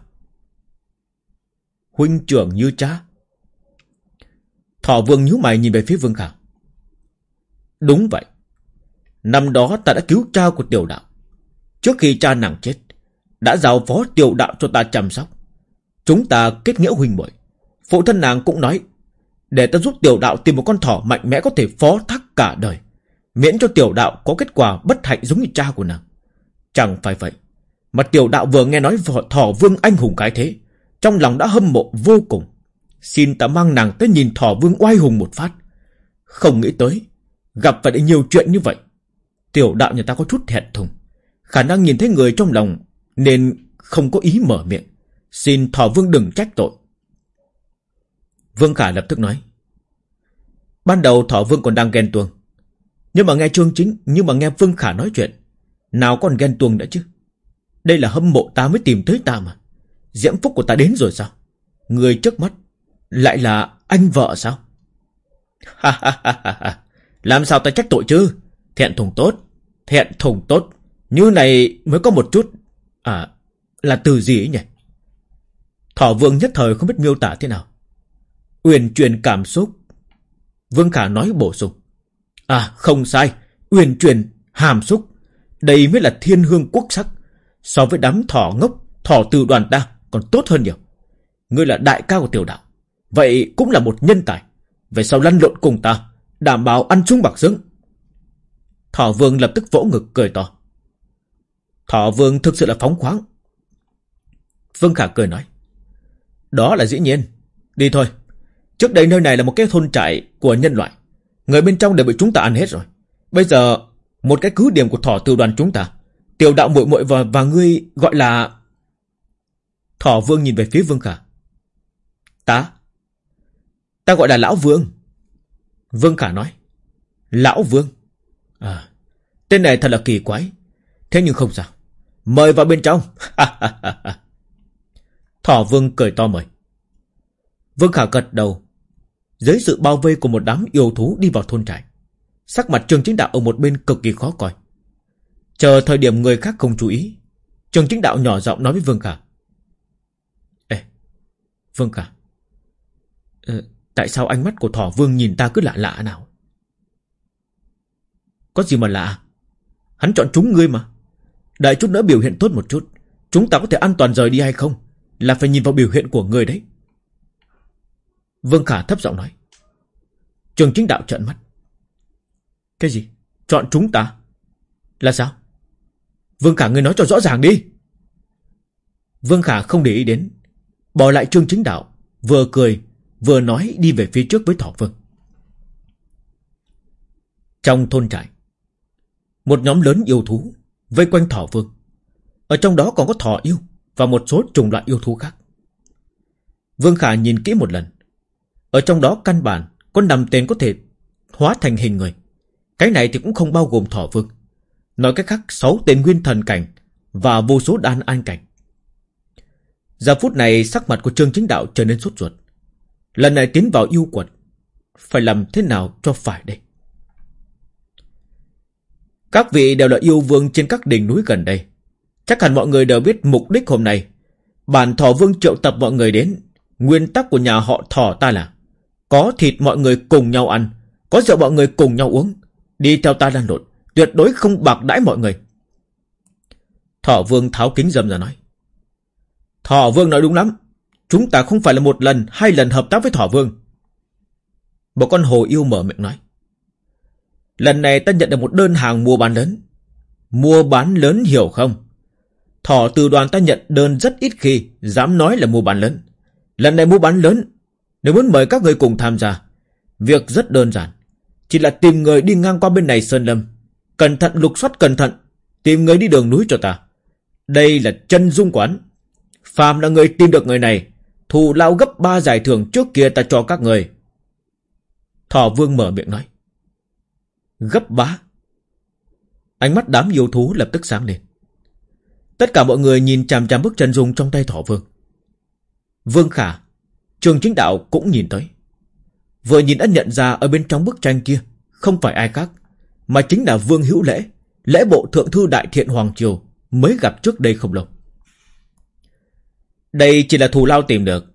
Huynh trưởng như cha. Thỏ vương nhíu mày nhìn về phía vương khả. Đúng vậy. Năm đó ta đã cứu cha của tiểu đạo. Trước khi cha nàng chết, đã giao phó tiểu đạo cho ta chăm sóc. Chúng ta kết nghĩa huynh muội. Phụ thân nàng cũng nói, để ta giúp tiểu đạo tìm một con thỏ mạnh mẽ có thể phó thác cả đời. Miễn cho tiểu đạo có kết quả bất hạnh giống như cha của nàng. Chẳng phải vậy. Mà tiểu đạo vừa nghe nói thỏ vương anh hùng cái thế. Trong lòng đã hâm mộ vô cùng. Xin ta mang nàng tới nhìn thỏ vương oai hùng một phát. Không nghĩ tới. Gặp phải nhiều chuyện như vậy. Tiểu đạo nhà ta có chút hẹn thùng. Khả năng nhìn thấy người trong lòng nên không có ý mở miệng. Xin thỏ vương đừng trách tội. Vương Khả lập tức nói. Ban đầu thỏ vương còn đang ghen tuông. Nhưng mà nghe Trương Chính, nhưng mà nghe Vương Khả nói chuyện. Nào còn ghen tuông nữa chứ. Đây là hâm mộ ta mới tìm tới ta mà. Diễm phúc của ta đến rồi sao? Người trước mắt lại là anh vợ sao? Ha ha ha ha Làm sao ta trách tội chứ? Thẹn thùng tốt, thẹn thùng tốt. Như này mới có một chút... À, là từ gì ấy nhỉ? Thỏ vương nhất thời không biết miêu tả thế nào. Uyển truyền cảm xúc. Vương Khả nói bổ sung. À, không sai. Uyển truyền hàm xúc. Đây mới là thiên hương quốc sắc. So với đám thỏ ngốc, thỏ từ đoàn ta còn tốt hơn nhiều. Ngươi là đại ca của tiểu đạo. Vậy cũng là một nhân tài. Về sau lăn lộn cùng ta, đảm bảo ăn chung bạc dưỡng. Thỏ Vương lập tức vỗ ngực cười to. Thỏ Vương thực sự là phóng khoáng. Vương Khả cười nói. Đó là dĩ nhiên. Đi thôi. Trước đây nơi này là một cái thôn trại của nhân loại. Người bên trong đều bị chúng ta ăn hết rồi. Bây giờ, một cái cứ điểm của thỏ tiêu đoàn chúng ta. Tiểu đạo muội muội và, và ngươi gọi là... Thỏ Vương nhìn về phía Vương Khả. Ta? Ta gọi là Lão Vương. Vương Khả nói. Lão Vương? À, tên này thật là kỳ quái. Thế nhưng không sao. Mời vào bên trong. [LAUGHS] Thỏ Vương cười to mời. Vương Khả gật đầu. Dưới sự bao vây của một đám yêu thú đi vào thôn trại. Sắc mặt trường chính đạo ở một bên cực kỳ khó coi. Chờ thời điểm người khác không chú ý. Trường chính đạo nhỏ giọng nói với Vương Khả. Ê, Vương Khả. Ờ, tại sao ánh mắt của thỏ vương nhìn ta cứ lạ lạ nào? Có gì mà lạ? Hắn chọn chúng ngươi mà. Đợi chút nữa biểu hiện tốt một chút. Chúng ta có thể an toàn rời đi hay không? Là phải nhìn vào biểu hiện của người đấy. Vương Khả thấp giọng nói. Trường chính đạo trợn mắt. Cái gì? Chọn chúng ta? Là sao? Vương Khả ngươi nói cho rõ ràng đi. Vương Khả không để ý đến. Bỏ lại trương chính đạo. Vừa cười, vừa nói đi về phía trước với Thỏ Vương. Trong thôn trại. Một nhóm lớn yêu thú vây quanh Thỏ Vương. Ở trong đó còn có thỏ yêu và một số chủng loại yêu thú khác. Vương Khả nhìn kỹ một lần. Ở trong đó căn bản con nằm tên có thể hóa thành hình người. Cái này thì cũng không bao gồm thỏ vương. Nói cách khác, sáu tên nguyên thần cảnh và vô số đan an cảnh. Giờ phút này, sắc mặt của Trương Chính Đạo trở nên sốt ruột. Lần này tiến vào yêu quật. Phải làm thế nào cho phải đây? Các vị đều là yêu vương trên các đỉnh núi gần đây. Chắc hẳn mọi người đều biết mục đích hôm nay. Bản thỏ vương triệu tập mọi người đến. Nguyên tắc của nhà họ thỏ ta là có thịt mọi người cùng nhau ăn, có rượu mọi người cùng nhau uống. Đi theo ta lan lộn, tuyệt đối không bạc đãi mọi người. Thỏ vương tháo kính dầm ra nói. Thỏ vương nói đúng lắm. Chúng ta không phải là một lần, hai lần hợp tác với thỏ vương. Một con hồ yêu mở miệng nói. Lần này ta nhận được một đơn hàng mua bán lớn. Mua bán lớn hiểu không? Thỏ từ đoàn ta nhận đơn rất ít khi dám nói là mua bán lớn. Lần này mua bán lớn, nếu muốn mời các người cùng tham gia, việc rất đơn giản. Chỉ là tìm người đi ngang qua bên này Sơn Lâm. Cẩn thận lục soát cẩn thận, tìm người đi đường núi cho ta. Đây là chân dung quán. Phạm là người tìm được người này, thù lao gấp ba giải thưởng trước kia ta cho các người. Thỏ Vương mở miệng nói. Gấp ba? Ánh mắt đám yêu thú lập tức sáng lên. Tất cả mọi người nhìn chằm chằm bức chân dung trong tay Thỏ Vương. Vương Khả, Trường chính đạo cũng nhìn tới. Vừa nhìn đã nhận ra ở bên trong bức tranh kia, không phải ai khác, mà chính là Vương Hữu Lễ, lễ bộ thượng thư đại thiện Hoàng Triều, mới gặp trước đây không lâu. Đây chỉ là thù lao tìm được.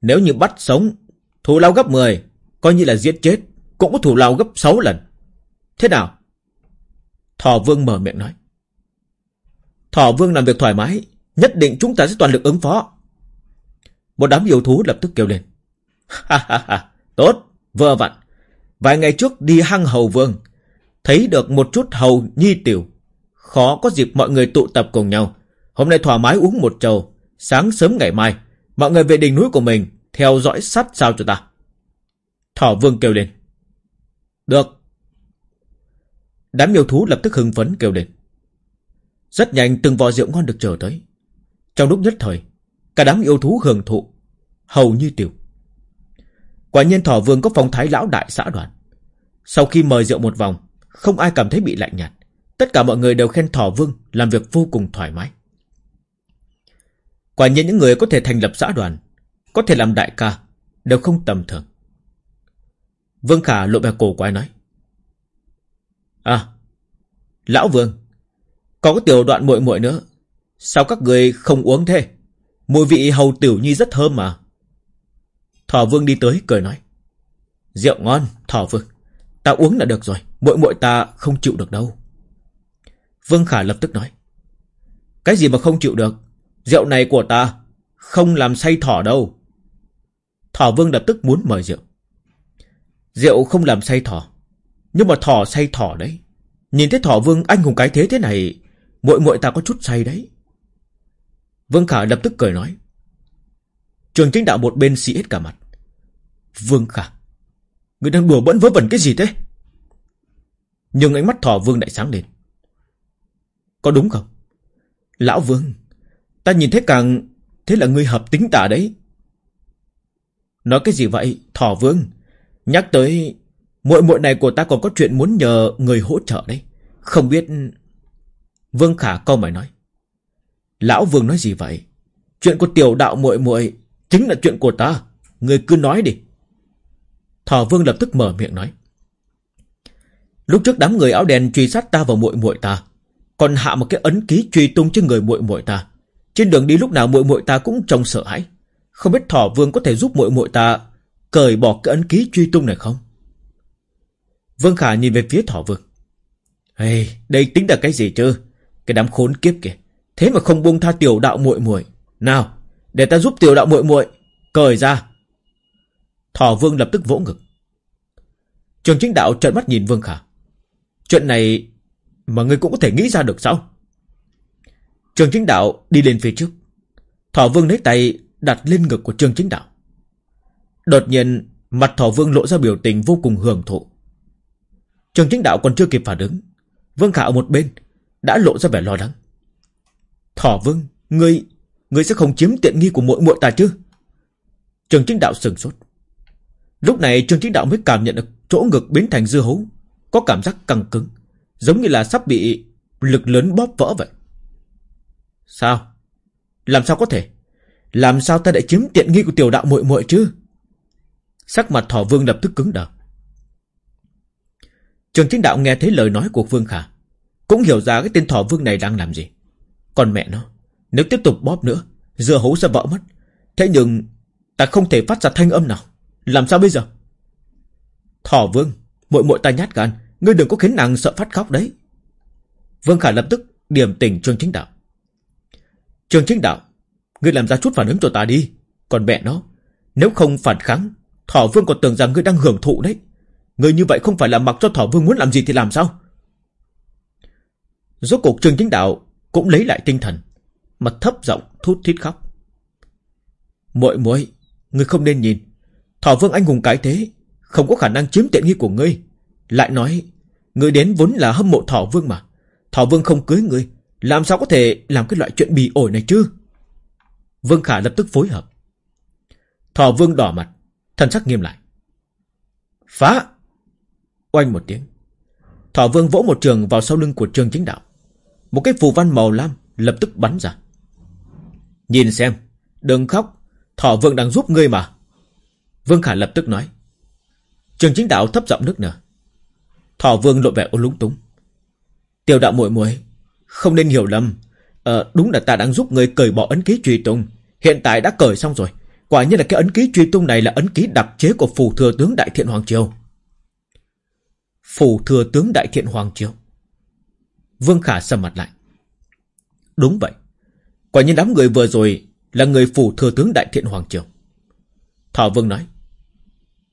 Nếu như bắt sống, thù lao gấp 10, coi như là giết chết, cũng có thù lao gấp 6 lần. Thế nào? Thỏ Vương mở miệng nói. Thỏ Vương làm việc thoải mái, nhất định chúng ta sẽ toàn lực ứng phó. Một đám yêu thú lập tức kêu lên. Ha ha ha, tốt, vừa vặn. Vài ngày trước đi hăng hầu vương, thấy được một chút hầu nhi tiểu. Khó có dịp mọi người tụ tập cùng nhau. Hôm nay thoải mái uống một trầu, sáng sớm ngày mai, mọi người về đỉnh núi của mình, theo dõi sát sao cho ta. Thỏ vương kêu lên. Được. Đám yêu thú lập tức hưng phấn kêu lên. Rất nhanh từng vò rượu ngon được chờ tới. Trong lúc nhất thời, Cả đám yêu thú hưởng thụ Hầu như tiểu Quả nhiên thỏ vương có phong thái lão đại xã đoàn. Sau khi mời rượu một vòng, Không ai cảm thấy bị lạnh nhạt. Tất cả mọi người đều khen thỏ vương Làm việc vô cùng thoải mái. Quả nhiên những người có thể thành lập xã đoàn, Có thể làm đại ca, Đều không tầm thường. Vương Khả lộ vẻ cổ quái nói À Lão Vương, Có cái tiểu đoạn muội muội nữa. Sao các người không uống thế? Mùi vị hầu tiểu nhi rất thơm mà. Thỏ vương đi tới cười nói. Rượu ngon, thỏ vương. Ta uống là được rồi, muội muội ta không chịu được đâu. Vương Khả lập tức nói. Cái gì mà không chịu được? Rượu này của ta không làm say thỏ đâu. Thỏ vương lập tức muốn mời rượu. Rượu không làm say thỏ. Nhưng mà thỏ say thỏ đấy. Nhìn thấy thỏ vương anh hùng cái thế thế này muội muội ta có chút say đấy Vương Khả lập tức cười nói Trường chính đạo một bên xị hết cả mặt Vương Khả. Người đang đùa bẫn vớ vẩn cái gì thế? Nhưng ánh mắt thỏ vương lại sáng lên. Có đúng không? Lão Vương, Ta nhìn thấy càng Thế là người hợp tính tả đấy. Nói cái gì vậy, Thỏ Vương? Nhắc tới muội muội này của ta còn có chuyện muốn nhờ người hỗ trợ đấy. Không biết Vương Khả câu mày nói. Lão Vương nói gì vậy? Chuyện của tiểu đạo muội muội Chính là chuyện của ta. Người cứ nói đi. Thỏ Vương lập tức mở miệng nói. Lúc trước đám người áo đen truy sát ta vào muội muội ta Còn hạ một cái ấn ký truy tung trên người muội muội ta. Trên đường đi lúc nào muội muội ta cũng trông sợ hãi. Không biết Thỏ Vương có thể giúp muội muội ta Cởi bỏ cái ấn ký truy tung này không? Vương Khả nhìn về phía Thỏ Vương. Hey, Đây tính là cái gì chứ? Cái đám khốn kiếp kìa. Thế mà không buông tha tiểu đạo muội muội. Nào để ta giúp tiểu đạo muội muội Cởi ra. Thỏ Vương lập tức vỗ ngực. Trường chính đạo trợn mắt nhìn Vương Khả. Chuyện này Mà ngươi cũng có thể nghĩ ra được sao? Trường chính đạo đi lên phía trước. Thỏ Vương lấy tay đặt lên ngực của Trường chính đạo. Đột nhiên, Mặt Thỏ Vương lộ ra biểu tình vô cùng hưởng thụ. Trường chính đạo còn chưa kịp phản ứng, Vương Khả ở một bên Đã lộ ra vẻ lo lắng. Thỏ Vương, Ngươi Ngươi sẽ không chiếm tiện nghi của muội muội ta chứ? Trường chính đạo sừng sốt. Lúc này trương chính đạo mới cảm nhận được Chỗ ngực biến thành dưa hấu, Có cảm giác căng cứng, Giống như là sắp bị lực lớn bóp vỡ vậy. Sao? Làm sao có thể? Làm sao ta lại chiếm tiện nghi của tiểu đạo muội muội chứ? Sắc mặt thỏ vương lập tức cứng đờ. Trường chính đạo nghe thấy lời nói của Vương Khả, Cũng hiểu ra cái tên thỏ vương này đang làm gì. Còn mẹ nó, Nếu tiếp tục bóp nữa, Dưa hấu sẽ vỡ mất. Thế nhưng, Ta không thể phát ra thanh âm nào. Làm sao bây giờ? Thỏ vương, muội muội ta nhát gan, Ngươi đừng có khiến nàng sợ phát khóc đấy. Vương Khả lập tức điểm tỉnh Trương Chính Đạo. Trương Chính Đạo, Ngươi làm ra chút phản ứng cho ta đi, Còn mẹ nó, Nếu không phản kháng, Thỏ vương còn tưởng rằng ngươi đang hưởng thụ đấy. Ngươi như vậy không phải là mặc cho thỏ vương muốn làm gì thì làm sao? Rốt cuộc Trương Chính Đạo Cũng lấy lại tinh thần, Mặt thấp giọng thút thít khóc. Muội muội, Ngươi không nên nhìn Thỏ vương anh hùng cái thế, Không có khả năng chiếm tiện nghi của ngươi. Lại nói, Ngươi đến vốn là hâm mộ thỏ vương mà. Thỏ vương không cưới ngươi, Làm sao có thể làm cái loại chuyện bì ổi này chứ? Vương Khả lập tức phối hợp. Thỏ vương đỏ mặt, Thần sắc nghiêm lại. Phá! Oanh một tiếng. Thỏ vương vỗ một trường vào sau lưng của trường chính đạo. Một cái phù văn màu lam lập tức bắn ra. Nhìn xem, Đừng khóc Thỏ vương đang giúp ngươi mà. Vương Khả lập tức nói Trường chính đạo thấp giọng nước nở Thỏ vương lộ vẻ ôn lúng túng Tiểu đạo muội muội, Không nên hiểu lầm Ờ đúng là ta đang giúp người cởi bỏ ấn ký truy tung Hiện tại đã cởi xong rồi Quả nhiên là cái ấn ký truy tung này là ấn ký đặc chế của phù thừa tướng Đại Thiện Hoàng Triều. Phù thừa tướng Đại Thiện Hoàng Triều. Vương Khả sầm mặt lại. Đúng vậy. Quả nhiên đám người vừa rồi là người phù thừa tướng Đại Thiện Hoàng Triều. Thỏ Vương nói.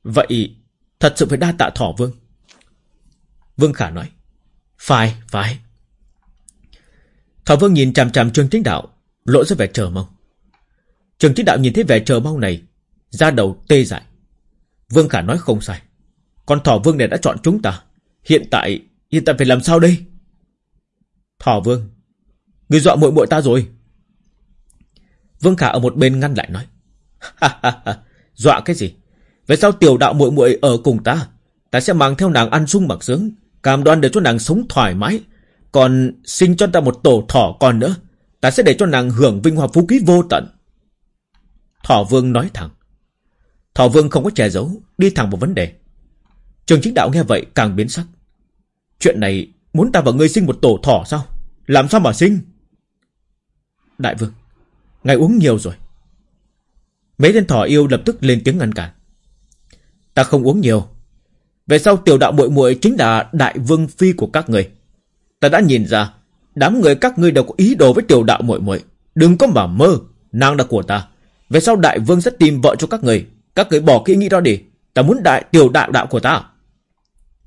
Vậy thật sự phải đa tạ Thỏ Vương. Vương Khả nói. Phải, phải. Thỏ Vương nhìn chằm chằm Trương Chính Đạo, lộ ra vẻ chờ mong. Trường Chính Đạo nhìn thấy vẻ chờ mong này, ra đầu tê dại. Vương Khả nói không sai. Con Thỏ Vương này đã chọn chúng ta. Hiện tại, hiện tại phải làm sao đây? Thỏ Vương, người dọa muội muội ta rồi. Vương Khả ở một bên ngăn lại nói. Ha ha ha, dọa cái gì? Về sau tiểu đạo muội muội ở cùng ta, ta sẽ mang theo nàng ăn sung mặc sướng, cam đoan để cho nàng sống thoải mái. Còn sinh cho ta một tổ thỏ con nữa, ta sẽ để cho nàng hưởng vinh hoa phú quý vô tận. Thỏ Vương nói thẳng. Thỏ Vương không có che giấu, đi thẳng vào vấn đề. Trường chính đạo nghe vậy càng biến sắc. Chuyện này muốn ta và ngươi sinh một tổ thỏ sao? Làm sao mà sinh? Đại vương, ngài uống nhiều rồi. Mấy tên thỏ yêu lập tức lên tiếng ngăn cản. Ta không uống nhiều. Về sau tiểu đạo muội muội chính là đại vương phi của các người. Ta đã nhìn ra, đám người các ngươi đều có ý đồ với tiểu đạo muội muội. Đừng có mà mơ, nàng là của ta. Về sau đại vương sẽ tìm vợ cho các người Các người bỏ cái nghĩ đó đi Ta muốn đại tiểu đạo đạo của ta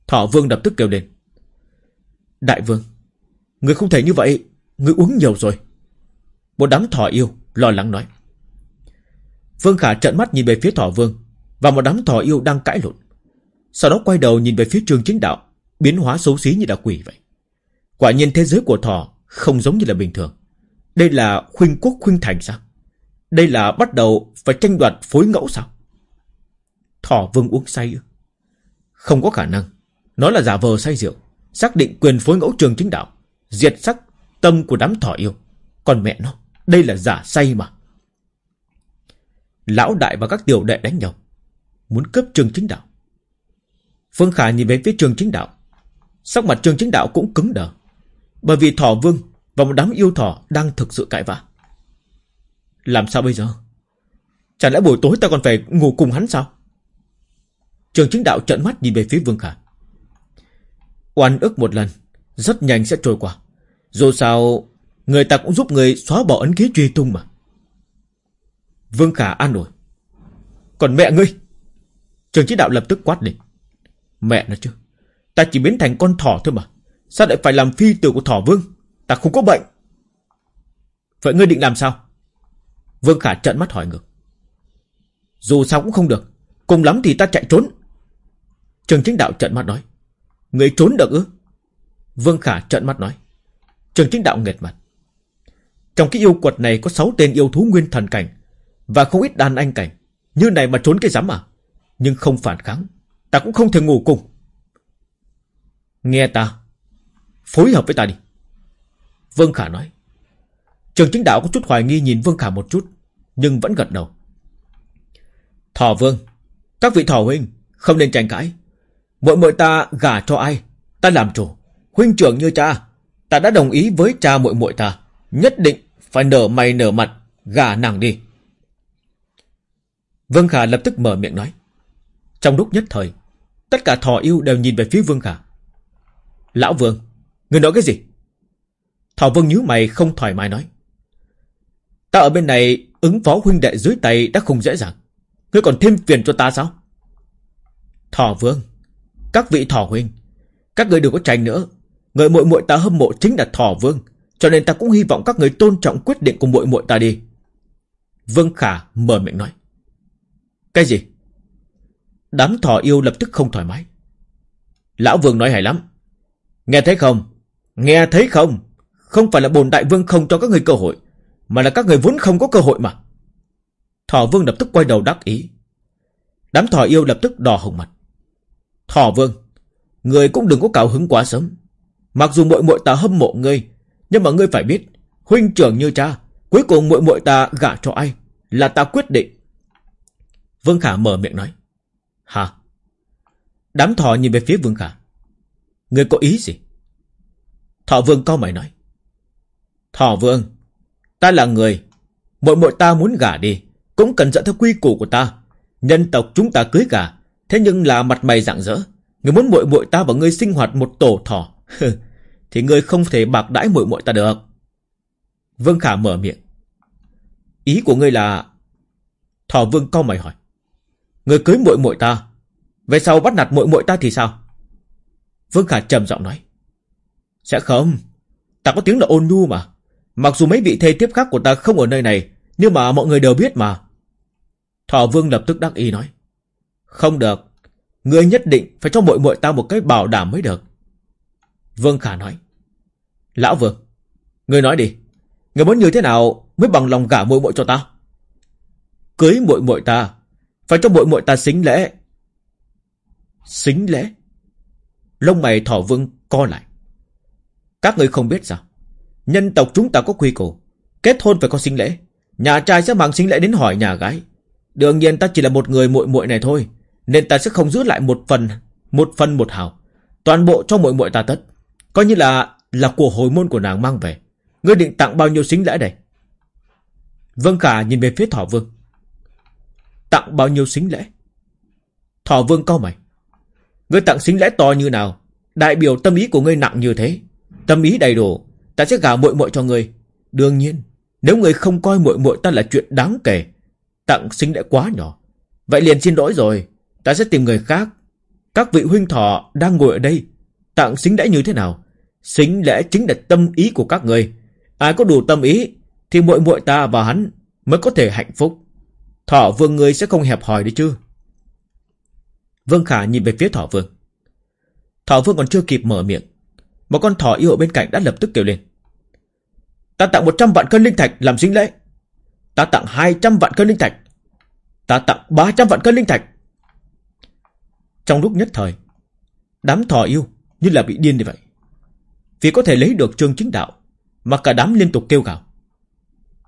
Thọ vương lập tức kêu lên Đại vương Người không thể như vậy Người uống nhiều rồi Một đám thỏ yêu lo lắng nói Vương Khả trợn mắt nhìn về phía thỏ vương, Và một đám thỏ yêu đang cãi lộn. Sau đó quay đầu nhìn về phía trường chính đạo, Biến hóa xấu xí như là quỷ vậy. Quả nhiên thế giới của thỏ Không giống như là bình thường. Đây là khuynh quốc khuynh thành sao? Đây là bắt đầu phải tranh đoạt phối ngẫu sao? Thỏ vương uống say Không có khả năng. Nó là giả vờ say rượu, Xác định quyền phối ngẫu trường chính đạo, Diệt sắc tâm của đám thỏ yêu. Còn mẹ nó, Đây là giả say mà. Lão đại và các tiểu đệ đánh nhau, Muốn cướp trường chính đạo. Phương Khả nhìn về phía trường chính đạo. Sắc mặt trường chính đạo cũng cứng đờ, Bởi vì thỏ vương Và một đám yêu thỏ đang thực sự cãi vã. Làm sao bây giờ? Chẳng lẽ buổi tối ta còn phải ngủ cùng hắn sao? Trường chính đạo trợn mắt nhìn về phía Vương Khả. Oan ức một lần, Rất nhanh sẽ trôi qua. Dù sao, Người ta cũng giúp người xóa bỏ ấn ký truy tung mà. Vương Khả an ủi. Còn mẹ ngươi? Trường chỉ đạo lập tức quát lên. Mẹ nó chứ, Ta chỉ biến thành con thỏ thôi mà, Sao lại phải làm phi tử của thỏ vương? Ta không có bệnh. Vậy ngươi định làm sao? Vương Khả trợn mắt hỏi ngược. Dù sao cũng không được, Cùng lắm thì ta chạy trốn. Trường chính đạo trợn mắt nói. Ngươi trốn được ư? Vương Khả trợn mắt nói. Trường chính đạo nghệt mặt. Trong cái yêu quật này có 6 tên yêu thú nguyên thần cảnh và không ít đàn anh cảnh. Như này mà trốn cái dám à? Nhưng không phản kháng. Ta cũng không thể ngủ cùng. Nghe ta. Phối hợp với ta đi. Vương Khả nói. Trường chính đạo có chút hoài nghi nhìn Vương Khả một chút, Nhưng vẫn gật đầu. Thỏ Vương, Các vị thỏ huynh, Không nên tranh cãi. Muội muội ta gả cho ai? Ta làm chủ. Huynh trưởng như cha. Ta đã đồng ý với cha muội muội ta. Nhất định phải nở mày nở mặt, Gả nàng đi. Vương Khả lập tức mở miệng nói Trong lúc nhất thời Tất cả thỏ yêu đều nhìn về phía Vương Khả Lão Vương Người nói cái gì Thỏ Vương nhíu mày không thoải mái nói Ta ở bên này ứng phó huynh đệ dưới tay đã không dễ dàng Ngươi còn thêm phiền cho ta sao Thỏ Vương các vị thỏ huynh, các người đừng có tranh nữa. Người muội muội ta hâm mộ chính là thỏ vương, cho nên ta cũng hy vọng các người tôn trọng quyết định của muội muội ta đi. Vương Khả mở miệng nói. Cái gì? Đám thỏ yêu lập tức không thoải mái. Lão Vương nói hay lắm. Nghe thấy không? Nghe thấy không? Không phải là bồn đại vương không cho các người cơ hội, mà là các người vốn không có cơ hội mà. Thỏ Vương lập tức quay đầu đắc ý. Đám thỏ yêu lập tức đỏ hồng mặt. Thỏ vương, người cũng đừng có cào hứng quá sớm. Mặc dù muội muội ta hâm mộ ngươi, nhưng mà ngươi phải biết, huynh trưởng như cha, cuối cùng muội muội ta gả cho ai là ta quyết định. Vương Khả mở miệng nói. Hả? Đám thọ nhìn về phía Vương Khả. người có ý gì? thọ Vương cao mày nói. thọ Vương, ta là người, muội muội ta muốn gả đi, cũng cần dẫn theo quy củ của ta. Nhân tộc chúng ta cưới gả, Thế nhưng là mặt mày rạng rỡ Người muốn muội muội ta và ngươi sinh hoạt một tổ thỏ Thì ngươi không thể bạc đãi muội muội ta được Vương Khả mở miệng Ý của ngươi là Thỏ Vương cao mày hỏi người cưới muội muội ta Về sau bắt nạt muội muội ta thì sao Vương Khả trầm giọng nói Sẽ không Ta có tiếng là ôn nhu mà Mặc dù mấy vị thê tiếp khác của ta không ở nơi này Nhưng mà mọi người đều biết mà Thọ Vương lập tức đắc ý nói không được. Ngươi nhất định phải cho muội muội ta một cái bảo đảm mới được. Vương Khả nói. Lão Vương, ngươi nói đi. Ngươi muốn như thế nào mới bằng lòng gả muội muội cho ta? Cưới muội muội ta, phải cho muội muội ta xính lễ. Xính lễ? Lông mày thỏ vương co lại. Các người không biết sao? Nhân tộc chúng ta có quy củ. Kết hôn phải có xính lễ. Nhà trai sẽ mang xính lễ đến hỏi nhà gái. Đương nhiên ta chỉ là một người muội muội này thôi. Nên ta sẽ không giữ lại một phần Một phần một hào Toàn bộ cho muội muội ta tất Coi như là là của hồi môn của nàng mang về Ngươi định tặng bao nhiêu xính lễ đây Vân Khả nhìn về phía Thỏ Vương Tặng bao nhiêu xính lễ Thỏ Vương cau mày Ngươi tặng xính lễ to như nào Đại biểu tâm ý của ngươi nặng như thế Tâm ý đầy đủ, Ta sẽ gả muội muội cho ngươi Đương nhiên, Nếu ngươi không coi muội muội ta là chuyện đáng kể, Tặng xính lễ quá nhỏ Vậy liền xin lỗi rồi, Ta sẽ tìm người khác. Các vị huynh thọ đang ngồi ở đây. Tặng xính lễ như thế nào? Xính lễ chính là tâm ý của các người. Ai có đủ tâm ý thì muội muội ta và hắn mới có thể hạnh phúc thọ vương người sẽ không hẹp hòi đấy chứ. Vương Khả nhìn về phía thọ vương. thọ vương còn chưa kịp mở miệng. Một con thỏ yêu ở bên cạnh đã lập tức kêu lên. Ta tặng 100 vạn cân linh thạch làm sinh lễ. Ta tặng 200 vạn cân linh thạch. Ta tặng 300 vạn cân linh thạch. Trong lúc nhất thời, đám thỏ yêu như là bị điên như vậy. Vì có thể lấy được trương chính đạo, mà cả đám liên tục kêu gào.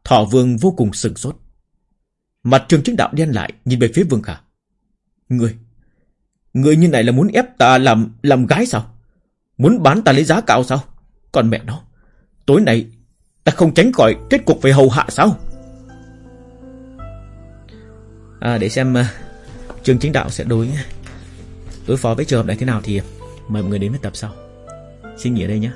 Thỏ vương vô cùng sừng sốt. Mặt trường chính đạo đen lại nhìn về phía vương khả. Ngươi, ngươi như này là muốn ép ta làm làm gái sao? Muốn bán ta lấy giá cao sao? Còn mẹ nó, tối nay ta không tránh khỏi kết cục về hầu hạ sao? À, để xem uh, Trường Chính Đạo sẽ đối đối phó với trường hợp này thế nào thì mời mọi người đến với tập sau. Xin nghỉ ở đây nhé.